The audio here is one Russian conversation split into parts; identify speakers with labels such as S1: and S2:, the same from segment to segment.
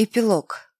S1: Эпилог.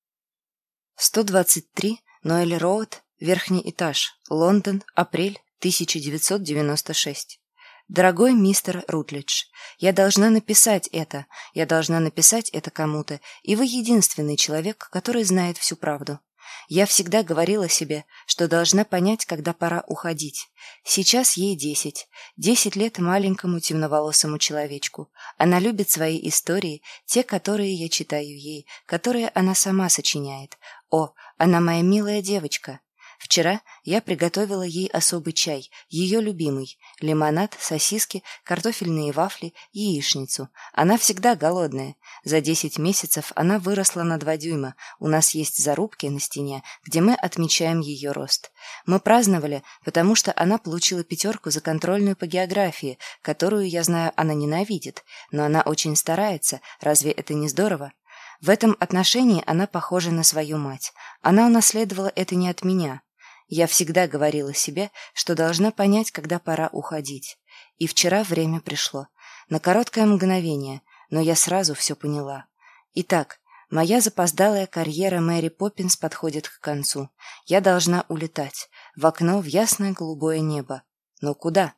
S1: 123, Ноэль Роуд, верхний этаж, Лондон, апрель 1996. Дорогой мистер Рутлидж, я должна написать это, я должна написать это кому-то, и вы единственный человек, который знает всю правду. Я всегда говорила себе, что должна понять, когда пора уходить. Сейчас ей десять. Десять лет маленькому темноволосому человечку. Она любит свои истории, те, которые я читаю ей, которые она сама сочиняет. О, она моя милая девочка. Вчера я приготовила ей особый чай, ее любимый. Лимонад, сосиски, картофельные вафли, яичницу. Она всегда голодная. За десять месяцев она выросла на два дюйма. У нас есть зарубки на стене, где мы отмечаем ее рост. Мы праздновали, потому что она получила пятерку за контрольную по географии, которую, я знаю, она ненавидит. Но она очень старается. Разве это не здорово? В этом отношении она похожа на свою мать. Она унаследовала это не от меня. Я всегда говорила себе, что должна понять, когда пора уходить. И вчера время пришло. На короткое мгновение, но я сразу все поняла. Итак, моя запоздалая карьера Мэри Поппинс подходит к концу. Я должна улетать. В окно в ясное голубое небо. Но куда?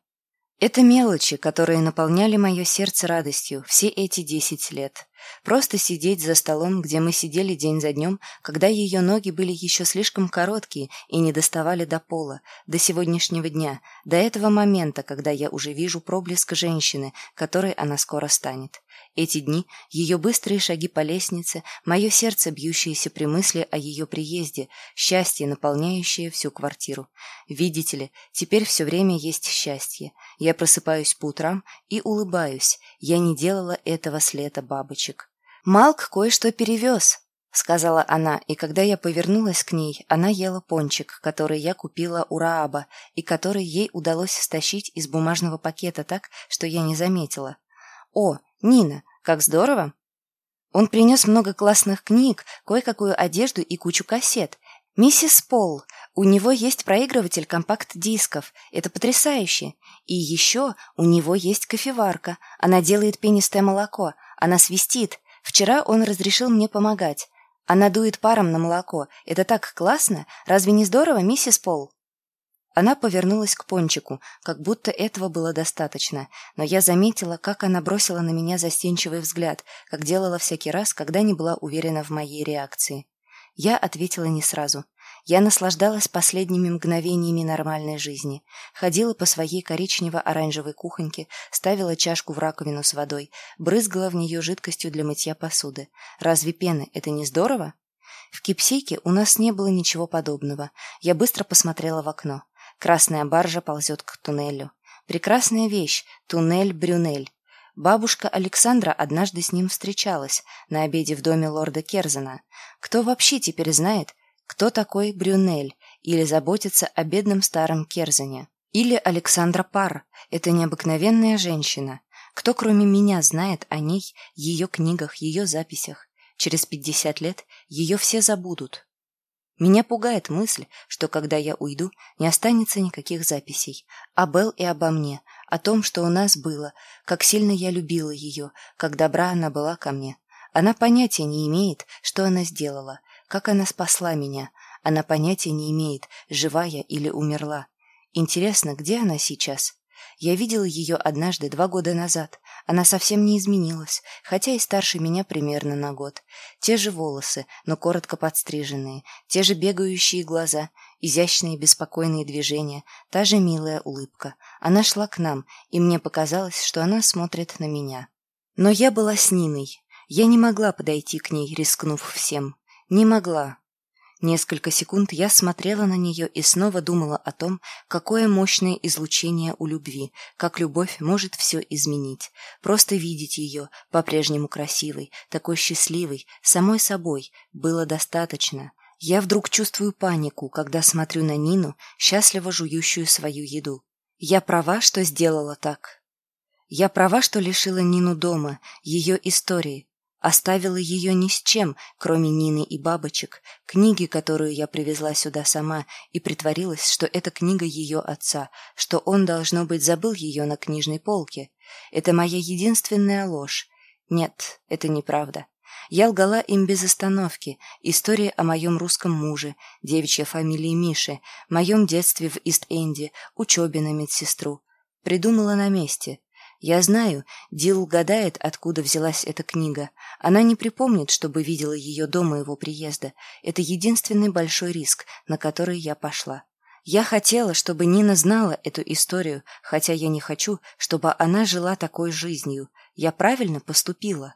S1: Это мелочи, которые наполняли мое сердце радостью все эти десять лет. Просто сидеть за столом, где мы сидели день за днем, когда ее ноги были еще слишком короткие и не доставали до пола, до сегодняшнего дня, до этого момента, когда я уже вижу проблеск женщины, которой она скоро станет. Эти дни, ее быстрые шаги по лестнице, мое сердце, бьющееся при мысли о ее приезде, счастье, наполняющее всю квартиру. Видите ли, теперь все время есть счастье. Я просыпаюсь по утрам и улыбаюсь. Я не делала этого с лета бабочек. «Малк кое-что перевез», — сказала она, и когда я повернулась к ней, она ела пончик, который я купила у Рааба, и который ей удалось стащить из бумажного пакета так, что я не заметила. «О, Нина, как здорово!» Он принес много классных книг, кое-какую одежду и кучу кассет. «Миссис Пол, у него есть проигрыватель компакт-дисков. Это потрясающе. И еще у него есть кофеварка. Она делает пенистое молоко. Она свистит. Вчера он разрешил мне помогать. Она дует паром на молоко. Это так классно. Разве не здорово, миссис Пол?» Она повернулась к Пончику, как будто этого было достаточно, но я заметила, как она бросила на меня застенчивый взгляд, как делала всякий раз, когда не была уверена в моей реакции. Я ответила не сразу. Я наслаждалась последними мгновениями нормальной жизни. Ходила по своей коричнево-оранжевой кухоньке, ставила чашку в раковину с водой, брызгала в нее жидкостью для мытья посуды. Разве пены – это не здорово? В Кипсейке у нас не было ничего подобного. Я быстро посмотрела в окно. Красная баржа ползет к туннелю. Прекрасная вещь — туннель-брюнель. Бабушка Александра однажды с ним встречалась на обеде в доме лорда Керзена. Кто вообще теперь знает, кто такой Брюнель или заботится о бедном старом Керзене? Или Александра Пар — это необыкновенная женщина. Кто, кроме меня, знает о ней, ее книгах, ее записях? Через пятьдесят лет ее все забудут. Меня пугает мысль, что когда я уйду, не останется никаких записей. О Белл и обо мне, о том, что у нас было, как сильно я любила ее, как добра она была ко мне. Она понятия не имеет, что она сделала, как она спасла меня. Она понятия не имеет, жива я или умерла. Интересно, где она сейчас? Я видела ее однажды два года назад. Она совсем не изменилась, хотя и старше меня примерно на год. Те же волосы, но коротко подстриженные, те же бегающие глаза, изящные беспокойные движения, та же милая улыбка. Она шла к нам, и мне показалось, что она смотрит на меня. Но я была с Ниной. Я не могла подойти к ней, рискнув всем. Не могла, Несколько секунд я смотрела на нее и снова думала о том, какое мощное излучение у любви, как любовь может все изменить. Просто видеть ее, по-прежнему красивой, такой счастливой, самой собой, было достаточно. Я вдруг чувствую панику, когда смотрю на Нину, счастливо жующую свою еду. Я права, что сделала так. Я права, что лишила Нину дома, ее истории, Оставила ее ни с чем, кроме Нины и бабочек, книги, которую я привезла сюда сама, и притворилась, что это книга ее отца, что он, должно быть, забыл ее на книжной полке. Это моя единственная ложь. Нет, это неправда. Я лгала им без остановки. История о моем русском муже, девичья фамилия Миши, моем детстве в Ист-Энди, учебе на медсестру. Придумала на месте. Я знаю, Дил гадает, откуда взялась эта книга. Она не припомнит, чтобы видела ее до моего приезда. Это единственный большой риск, на который я пошла. Я хотела, чтобы Нина знала эту историю, хотя я не хочу, чтобы она жила такой жизнью. Я правильно поступила.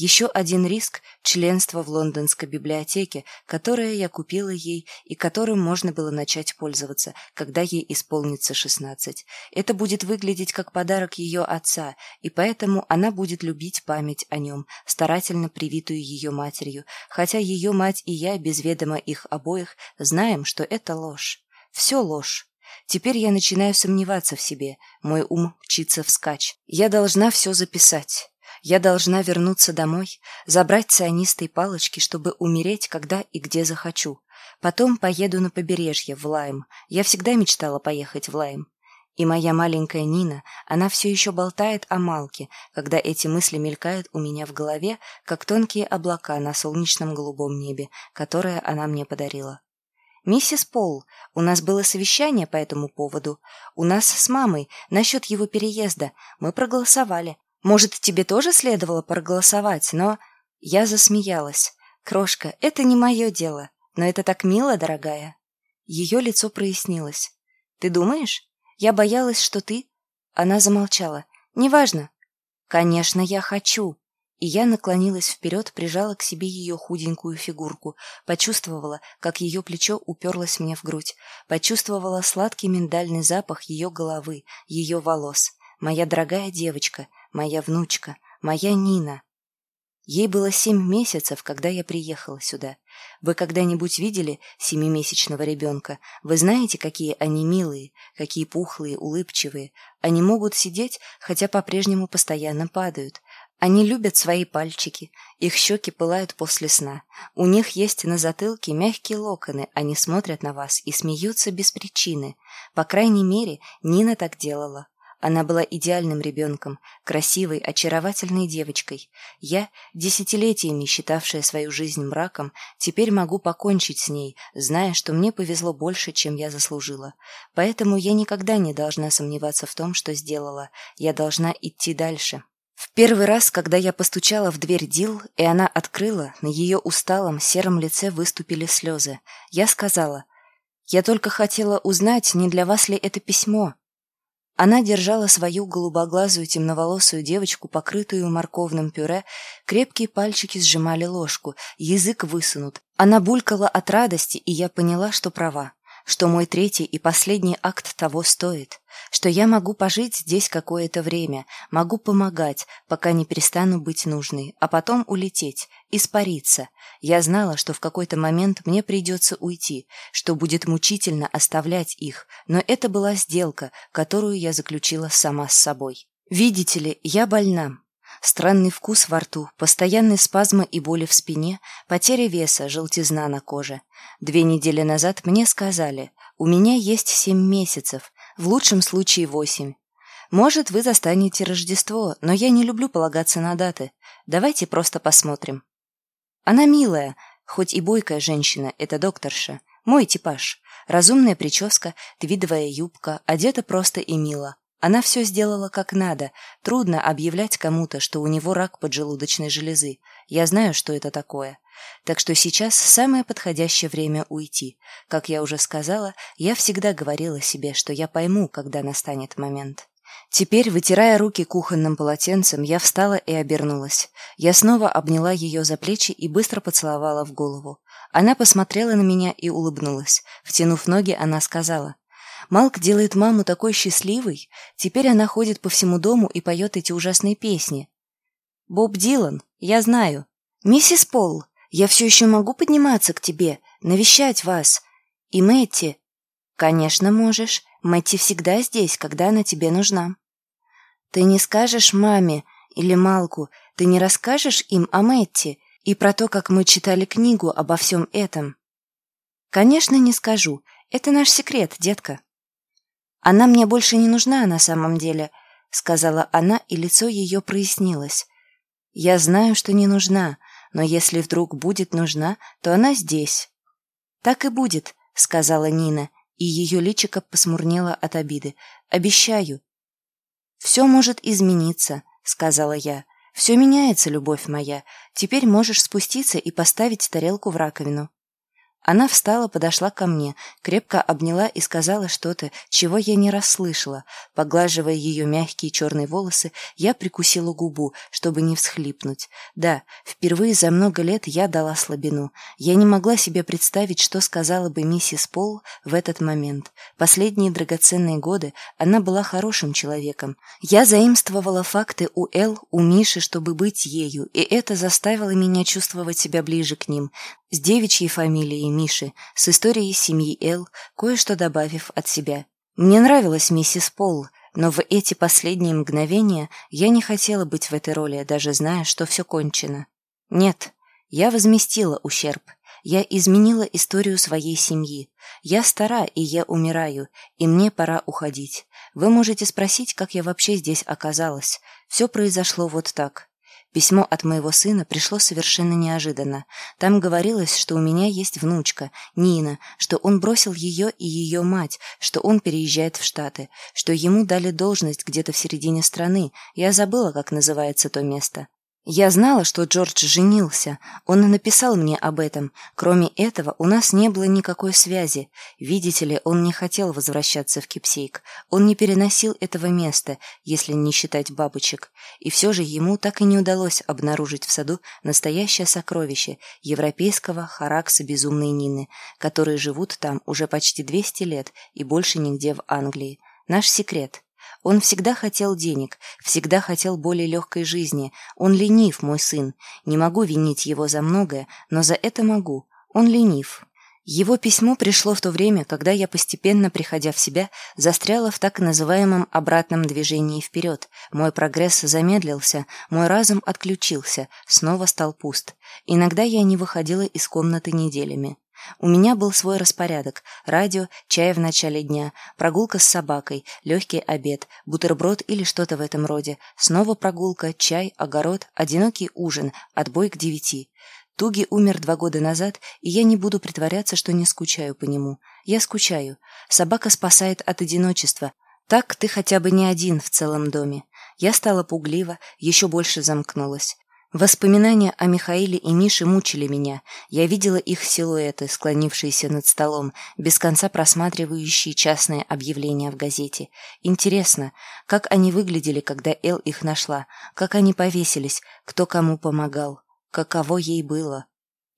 S1: Еще один риск – членство в лондонской библиотеке, которое я купила ей и которым можно было начать пользоваться, когда ей исполнится 16. Это будет выглядеть как подарок ее отца, и поэтому она будет любить память о нем, старательно привитую ее матерью, хотя ее мать и я, без ведома их обоих, знаем, что это ложь. Все ложь. Теперь я начинаю сомневаться в себе. Мой ум мчится вскачь. Я должна все записать. Я должна вернуться домой, забрать цианистые палочки, чтобы умереть, когда и где захочу. Потом поеду на побережье, в Лайм. Я всегда мечтала поехать в Лайм. И моя маленькая Нина, она все еще болтает о Малке, когда эти мысли мелькают у меня в голове, как тонкие облака на солнечном голубом небе, которое она мне подарила. «Миссис Пол, у нас было совещание по этому поводу. У нас с мамой насчет его переезда. Мы проголосовали. Может, тебе тоже следовало проголосовать, но...» Я засмеялась. «Крошка, это не мое дело. Но это так мило, дорогая». Ее лицо прояснилось. «Ты думаешь? Я боялась, что ты...» Она замолчала. «Неважно». «Конечно, я хочу. И я наклонилась вперед, прижала к себе ее худенькую фигурку, почувствовала, как ее плечо уперлось мне в грудь, почувствовала сладкий миндальный запах ее головы, ее волос. Моя дорогая девочка, моя внучка, моя Нина. Ей было семь месяцев, когда я приехала сюда. Вы когда-нибудь видели семимесячного ребенка? Вы знаете, какие они милые, какие пухлые, улыбчивые. Они могут сидеть, хотя по-прежнему постоянно падают. Они любят свои пальчики, их щеки пылают после сна. У них есть на затылке мягкие локоны, они смотрят на вас и смеются без причины. По крайней мере, Нина так делала. Она была идеальным ребенком, красивой, очаровательной девочкой. Я, десятилетиями считавшая свою жизнь мраком, теперь могу покончить с ней, зная, что мне повезло больше, чем я заслужила. Поэтому я никогда не должна сомневаться в том, что сделала. Я должна идти дальше. В первый раз, когда я постучала в дверь Дил, и она открыла, на ее усталом сером лице выступили слезы. Я сказала, «Я только хотела узнать, не для вас ли это письмо». Она держала свою голубоглазую темноволосую девочку, покрытую морковным пюре, крепкие пальчики сжимали ложку, язык высунут. Она булькала от радости, и я поняла, что права что мой третий и последний акт того стоит, что я могу пожить здесь какое-то время, могу помогать, пока не перестану быть нужной, а потом улететь, испариться. Я знала, что в какой-то момент мне придется уйти, что будет мучительно оставлять их, но это была сделка, которую я заключила сама с собой. Видите ли, я больна, Странный вкус во рту, постоянные спазмы и боли в спине, потеря веса, желтизна на коже. Две недели назад мне сказали, у меня есть семь месяцев, в лучшем случае восемь. Может, вы застанете Рождество, но я не люблю полагаться на даты. Давайте просто посмотрим. Она милая, хоть и бойкая женщина, это докторша. Мой типаж. Разумная прическа, твидовая юбка, одета просто и мило. Она все сделала как надо. Трудно объявлять кому-то, что у него рак поджелудочной железы. Я знаю, что это такое. Так что сейчас самое подходящее время уйти. Как я уже сказала, я всегда говорила себе, что я пойму, когда настанет момент. Теперь, вытирая руки кухонным полотенцем, я встала и обернулась. Я снова обняла ее за плечи и быстро поцеловала в голову. Она посмотрела на меня и улыбнулась. Втянув ноги, она сказала, Малк делает маму такой счастливой. Теперь она ходит по всему дому и поет эти ужасные песни. Боб Дилан, я знаю. Миссис Пол, я все еще могу подниматься к тебе, навещать вас. И Мэтти. Конечно, можешь. Мэтти всегда здесь, когда она тебе нужна. Ты не скажешь маме или Малку, ты не расскажешь им о Мэтти и про то, как мы читали книгу обо всем этом? Конечно, не скажу. Это наш секрет, детка. «Она мне больше не нужна на самом деле», — сказала она, и лицо ее прояснилось. «Я знаю, что не нужна. но если вдруг будет нужна, то она здесь». «Так и будет», — сказала Нина, и ее личико посмурнело от обиды. «Обещаю». «Все может измениться», — сказала я. «Все меняется, любовь моя. Теперь можешь спуститься и поставить тарелку в раковину». Она встала, подошла ко мне, крепко обняла и сказала что-то, чего я не расслышала. Поглаживая ее мягкие черные волосы, я прикусила губу, чтобы не всхлипнуть. Да, впервые за много лет я дала слабину. Я не могла себе представить, что сказала бы миссис Пол в этот момент. Последние драгоценные годы она была хорошим человеком. Я заимствовала факты у Эл, у Миши, чтобы быть ею, и это заставило меня чувствовать себя ближе к ним с девичьей фамилией Миши, с историей семьи Эл, кое-что добавив от себя. Мне нравилась миссис Пол, но в эти последние мгновения я не хотела быть в этой роли, даже зная, что все кончено. Нет, я возместила ущерб. Я изменила историю своей семьи. Я стара, и я умираю, и мне пора уходить. Вы можете спросить, как я вообще здесь оказалась. Все произошло вот так. Письмо от моего сына пришло совершенно неожиданно. Там говорилось, что у меня есть внучка, Нина, что он бросил ее и ее мать, что он переезжает в Штаты, что ему дали должность где-то в середине страны. Я забыла, как называется то место. Я знала, что Джордж женился. Он написал мне об этом. Кроме этого, у нас не было никакой связи. Видите ли, он не хотел возвращаться в Кипсейк. Он не переносил этого места, если не считать бабочек. И все же ему так и не удалось обнаружить в саду настоящее сокровище европейского харакса безумной Нины, которые живут там уже почти 200 лет и больше нигде в Англии. Наш секрет — он всегда хотел денег, всегда хотел более легкой жизни. Он ленив, мой сын. Не могу винить его за многое, но за это могу. Он ленив. Его письмо пришло в то время, когда я, постепенно приходя в себя, застряла в так называемом обратном движении вперед. Мой прогресс замедлился, мой разум отключился, снова стал пуст. Иногда я не выходила из комнаты неделями. У меня был свой распорядок. Радио, чай в начале дня, прогулка с собакой, легкий обед, бутерброд или что-то в этом роде. Снова прогулка, чай, огород, одинокий ужин, отбой к девяти. Туги умер два года назад, и я не буду притворяться, что не скучаю по нему. Я скучаю. Собака спасает от одиночества. Так ты хотя бы не один в целом доме. Я стала пуглива, еще больше замкнулась. Воспоминания о Михаиле и Мише мучили меня. Я видела их силуэты, склонившиеся над столом, без конца просматривающие частные объявления в газете. Интересно, как они выглядели, когда Эл их нашла, как они повесились, кто кому помогал, каково ей было.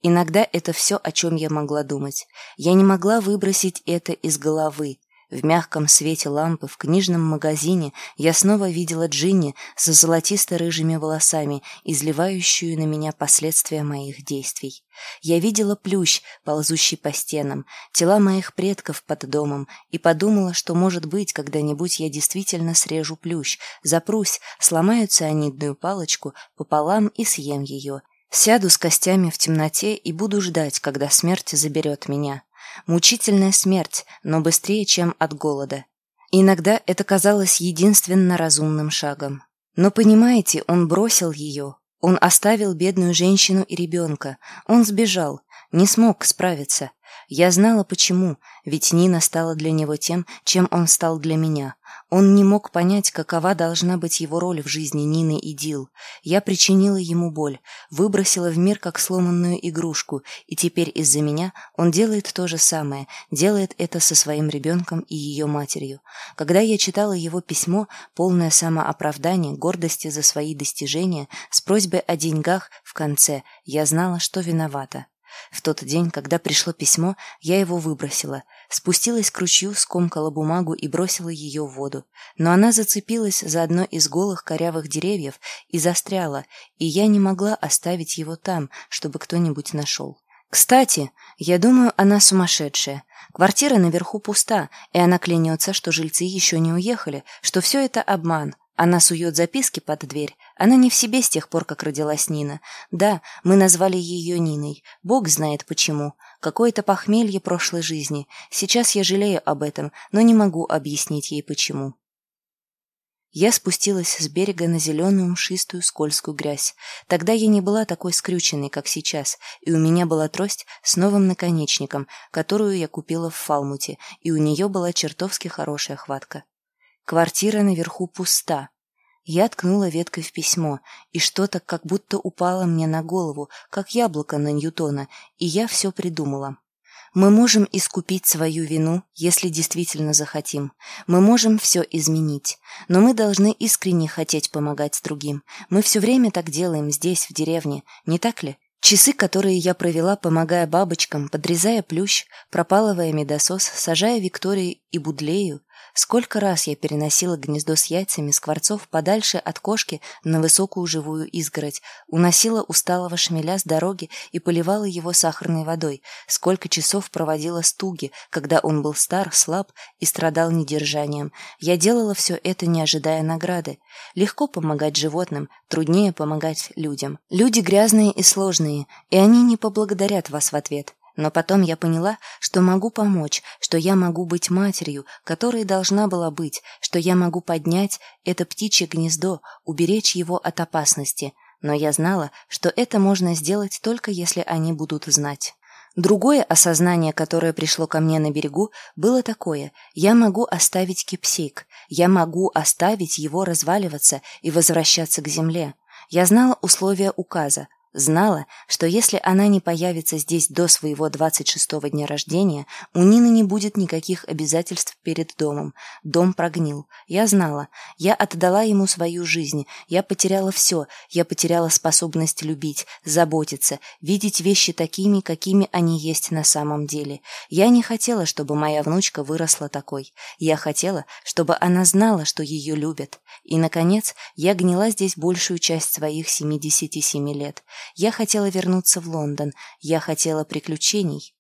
S1: Иногда это все, о чем я могла думать. Я не могла выбросить это из головы. В мягком свете лампы в книжном магазине я снова видела Джинни со золотисто-рыжими волосами, изливающую на меня последствия моих действий. Я видела плющ, ползущий по стенам, тела моих предков под домом, и подумала, что, может быть, когда-нибудь я действительно срежу плющ, запрусь, сломаю цианидную палочку пополам и съем ее. Сяду с костями в темноте и буду ждать, когда смерть заберет меня. Мучительная смерть, но быстрее, чем от голода. Иногда это казалось единственно разумным шагом. Но понимаете, он бросил ее. Он оставил бедную женщину и ребенка. Он сбежал, не смог справиться. Я знала почему, ведь Нина стала для него тем, чем он стал для меня. Он не мог понять, какова должна быть его роль в жизни Нины и Дил. Я причинила ему боль, выбросила в мир как сломанную игрушку, и теперь из-за меня он делает то же самое, делает это со своим ребенком и ее матерью. Когда я читала его письмо, полное самооправдания, гордости за свои достижения, с просьбой о деньгах в конце, я знала, что виновата. В тот день, когда пришло письмо, я его выбросила. Спустилась к ручью, скомкала бумагу и бросила ее в воду. Но она зацепилась за одно из голых корявых деревьев и застряла, и я не могла оставить его там, чтобы кто-нибудь нашел. Кстати, я думаю, она сумасшедшая. Квартира наверху пуста, и она клянется, что жильцы еще не уехали, что все это обман. Она сует записки под дверь, она не в себе с тех пор, как родилась Нина. Да, мы назвали ее Ниной. Бог знает почему. Какое-то похмелье прошлой жизни. Сейчас я жалею об этом, но не могу объяснить ей почему. Я спустилась с берега на зеленую мшистую скользкую грязь. Тогда я не была такой скрюченной, как сейчас, и у меня была трость с новым наконечником, которую я купила в Фалмуте, и у нее была чертовски хорошая хватка. Квартира наверху пуста. Я ткнула веткой в письмо, и что-то как будто упало мне на голову, как яблоко на Ньютона, и я все придумала. Мы можем искупить свою вину, если действительно захотим. Мы можем все изменить. Но мы должны искренне хотеть помогать другим. Мы все время так делаем здесь, в деревне, не так ли? Часы, которые я провела, помогая бабочкам, подрезая плющ, пропалывая медосос, сажая Виктории и Будлею, Сколько раз я переносила гнездо с яйцами скворцов подальше от кошки на высокую живую изгородь, уносила усталого шмеля с дороги и поливала его сахарной водой, сколько часов проводила стуги, когда он был стар, слаб и страдал недержанием. Я делала все это, не ожидая награды. Легко помогать животным, труднее помогать людям. Люди грязные и сложные, и они не поблагодарят вас в ответ. Но потом я поняла, что могу помочь, что я могу быть матерью, которой должна была быть, что я могу поднять это птичье гнездо, уберечь его от опасности. Но я знала, что это можно сделать только если они будут знать. Другое осознание, которое пришло ко мне на берегу, было такое. Я могу оставить кипсейк. Я могу оставить его разваливаться и возвращаться к земле. Я знала условия указа, Знала, что если она не появится здесь до своего 26-го дня рождения, у Нины не будет никаких обязательств перед домом. Дом прогнил. Я знала. Я отдала ему свою жизнь. Я потеряла все. Я потеряла способность любить, заботиться, видеть вещи такими, какими они есть на самом деле. Я не хотела, чтобы моя внучка выросла такой. Я хотела, чтобы она знала, что ее любят. И, наконец, я гнила здесь большую часть своих 77 лет. Я хотела вернуться в Лондон. Я хотела приключений.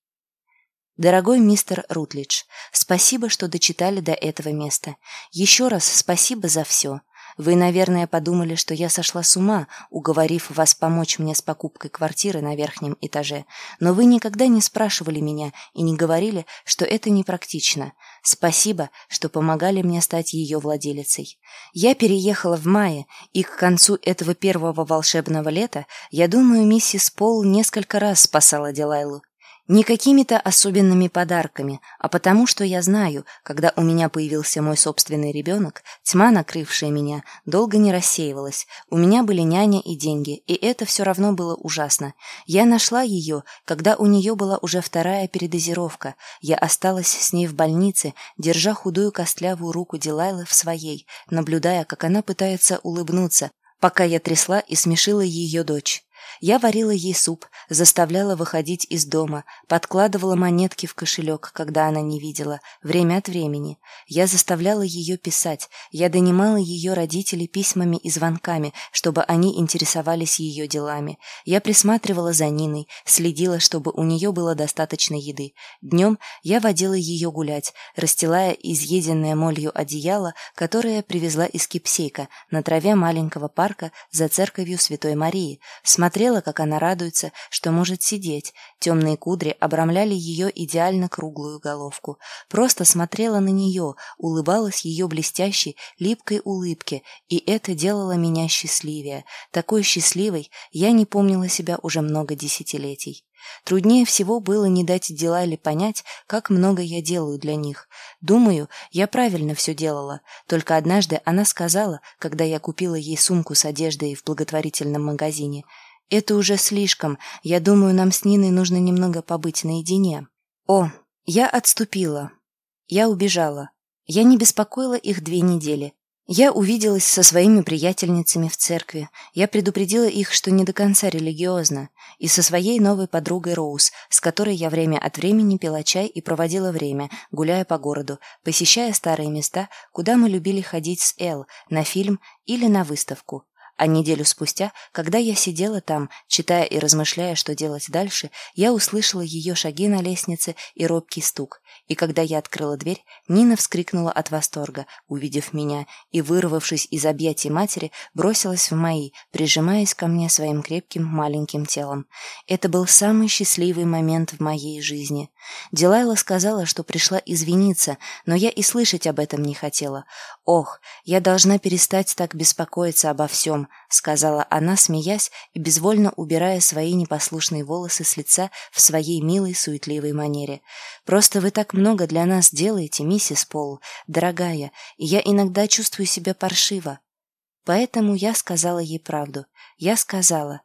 S1: Дорогой мистер Рутлидж, спасибо, что дочитали до этого места. Еще раз спасибо за все. Вы, наверное, подумали, что я сошла с ума, уговорив вас помочь мне с покупкой квартиры на верхнем этаже, но вы никогда не спрашивали меня и не говорили, что это непрактично. Спасибо, что помогали мне стать ее владелицей. Я переехала в мае, и к концу этого первого волшебного лета, я думаю, миссис Пол несколько раз спасала Дилайлу. Не какими-то особенными подарками, а потому что я знаю, когда у меня появился мой собственный ребенок, тьма, накрывшая меня, долго не рассеивалась. У меня были няня и деньги, и это все равно было ужасно. Я нашла ее, когда у нее была уже вторая передозировка. Я осталась с ней в больнице, держа худую костлявую руку Дилайлы в своей, наблюдая, как она пытается улыбнуться, пока я трясла и смешила ее дочь. Я варила ей суп, заставляла выходить из дома, подкладывала монетки в кошелек, когда она не видела, время от времени. Я заставляла ее писать, я донимала ее родителей письмами и звонками, чтобы они интересовались ее делами. Я присматривала за Ниной, следила, чтобы у нее было достаточно еды. Днем я водила ее гулять, расстилая изъеденное молью одеяло, которое привезла из Кипсейка на траве маленького парка за церковью Святой Марии, смотрела смотрела, как она радуется, что может сидеть. Темные кудри обрамляли ее идеально круглую головку. Просто смотрела на нее, улыбалась ее блестящей, липкой улыбке, и это делало меня счастливее. Такой счастливой я не помнила себя уже много десятилетий. Труднее всего было не дать дела или понять, как много я делаю для них. Думаю, я правильно все делала. Только однажды она сказала, когда я купила ей сумку с одеждой в благотворительном магазине – это уже слишком. Я думаю, нам с Ниной нужно немного побыть наедине. О, я отступила. Я убежала. Я не беспокоила их две недели. Я увиделась со своими приятельницами в церкви. Я предупредила их, что не до конца религиозно. И со своей новой подругой Роуз, с которой я время от времени пила чай и проводила время, гуляя по городу, посещая старые места, куда мы любили ходить с Эл, на фильм или на выставку. А неделю спустя, когда я сидела там, читая и размышляя, что делать дальше, я услышала ее шаги на лестнице и робкий стук. И когда я открыла дверь, Нина вскрикнула от восторга, увидев меня, и, вырвавшись из объятий матери, бросилась в мои, прижимаясь ко мне своим крепким маленьким телом. Это был самый счастливый момент в моей жизни. Дилайла сказала, что пришла извиниться, но я и слышать об этом не хотела. «Ох, я должна перестать так беспокоиться обо всем», — сказала она, смеясь и безвольно убирая свои непослушные волосы с лица в своей милой суетливой манере. «Просто вы так много для нас делаете, миссис Пол, дорогая, и я иногда чувствую себя паршиво». Поэтому я сказала ей правду. Я сказала.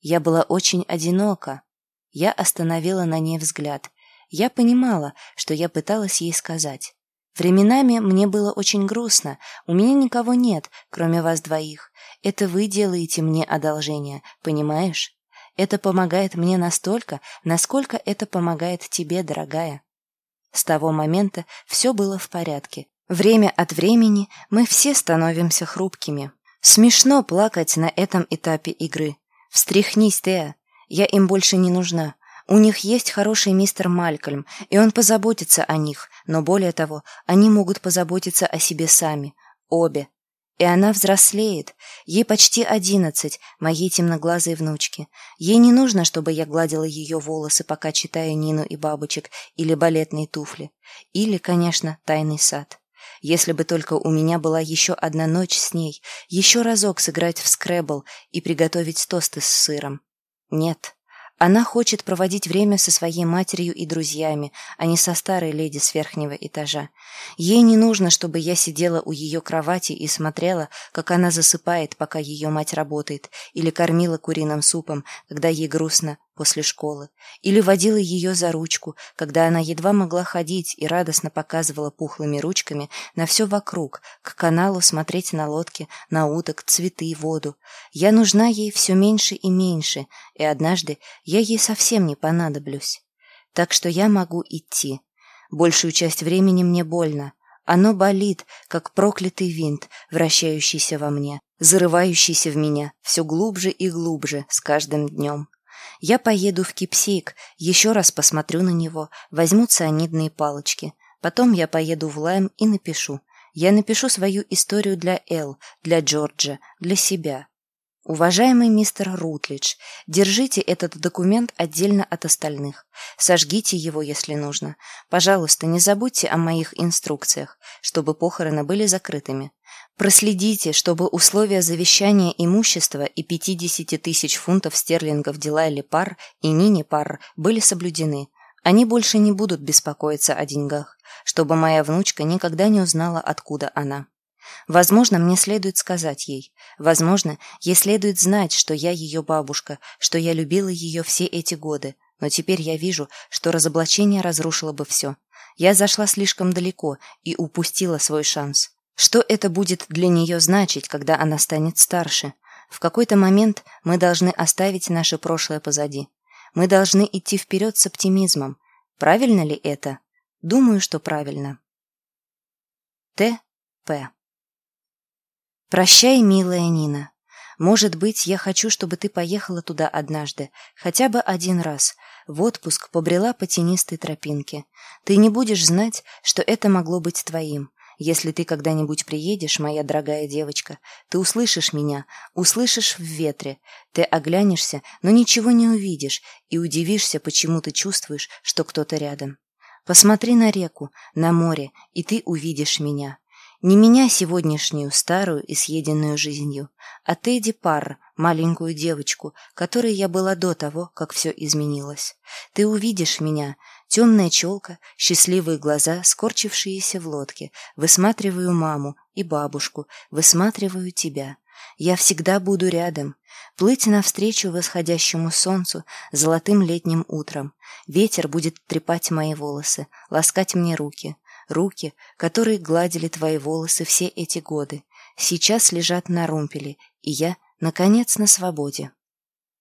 S1: Я была очень одинока. Я остановила на ней взгляд. Я понимала, что я пыталась ей сказать. Временами мне было очень грустно. У меня никого нет, кроме вас двоих. Это вы делаете мне одолжение, понимаешь? Это помогает мне настолько, насколько это помогает тебе, дорогая. С того момента все было в порядке. Время от времени мы все становимся хрупкими. Смешно плакать на этом этапе игры. Встряхнись, Теа. Я им больше не нужна. У них есть хороший мистер Малькольм, и он позаботится о них, но более того, они могут позаботиться о себе сами. Обе. И она взрослеет. Ей почти одиннадцать, моей темноглазой внучке. Ей не нужно, чтобы я гладила ее волосы, пока читаю Нину и бабочек, или балетные туфли. Или, конечно, тайный сад. Если бы только у меня была еще одна ночь с ней, еще разок сыграть в скребл и приготовить тосты с сыром. Нет, она хочет проводить время со своей матерью и друзьями, а не со старой леди с верхнего этажа. Ей не нужно, чтобы я сидела у ее кровати и смотрела, как она засыпает, пока ее мать работает, или кормила куриным супом, когда ей грустно после школы, или водила ее за ручку, когда она едва могла ходить и радостно показывала пухлыми ручками на все вокруг, к каналу смотреть на лодки, на уток, цветы, воду. Я нужна ей все меньше и меньше, и однажды я ей совсем не понадоблюсь. Так что я могу идти. Большую часть времени мне больно. Оно болит, как проклятый винт, вращающийся во мне, зарывающийся в меня все глубже и глубже с каждым днем. Я поеду в Кипсейк, еще раз посмотрю на него, возьму цианидные палочки. Потом я поеду в Лайм и напишу. Я напишу свою историю для Эл, для Джорджа, для себя. Уважаемый мистер Рутлидж, держите этот документ отдельно от остальных. Сожгите его, если нужно. Пожалуйста, не забудьте о моих инструкциях, чтобы похороны были закрытыми. Проследите, чтобы условия завещания имущества и 50 тысяч фунтов стерлингов Дилайли Пар и Нини Пар были соблюдены. Они больше не будут беспокоиться о деньгах, чтобы моя внучка никогда не узнала, откуда она. Возможно, мне следует сказать ей. Возможно, ей следует знать, что я ее бабушка, что я любила ее все эти годы. Но теперь я вижу, что разоблачение разрушило бы все. Я зашла слишком далеко и упустила свой шанс. Что это будет для нее значить, когда она станет старше? В какой-то момент мы должны оставить наше прошлое позади. Мы должны идти вперед с оптимизмом. Правильно ли это? Думаю, что правильно. Т. П. Прощай, милая Нина. Может быть, я хочу, чтобы ты поехала туда однажды, хотя бы один раз, в отпуск побрела по тенистой тропинке. Ты не будешь знать, что это могло быть твоим. Если ты когда-нибудь приедешь, моя дорогая девочка, ты услышишь меня, услышишь в ветре. Ты оглянешься, но ничего не увидишь, и удивишься, почему ты чувствуешь, что кто-то рядом. Посмотри на реку, на море, и ты увидишь меня. Не меня сегодняшнюю, старую и съеденную жизнью, а Тедди Парр, маленькую девочку, которой я была до того, как все изменилось. Ты увидишь меня, темная челка, счастливые глаза, скорчившиеся в лодке. Высматриваю маму и бабушку, высматриваю тебя. Я всегда буду рядом. Плыть навстречу восходящему солнцу золотым летним утром. Ветер будет трепать мои волосы, ласкать мне руки руки, которые гладили твои волосы все эти годы, сейчас лежат на румпеле, и я, наконец, на свободе.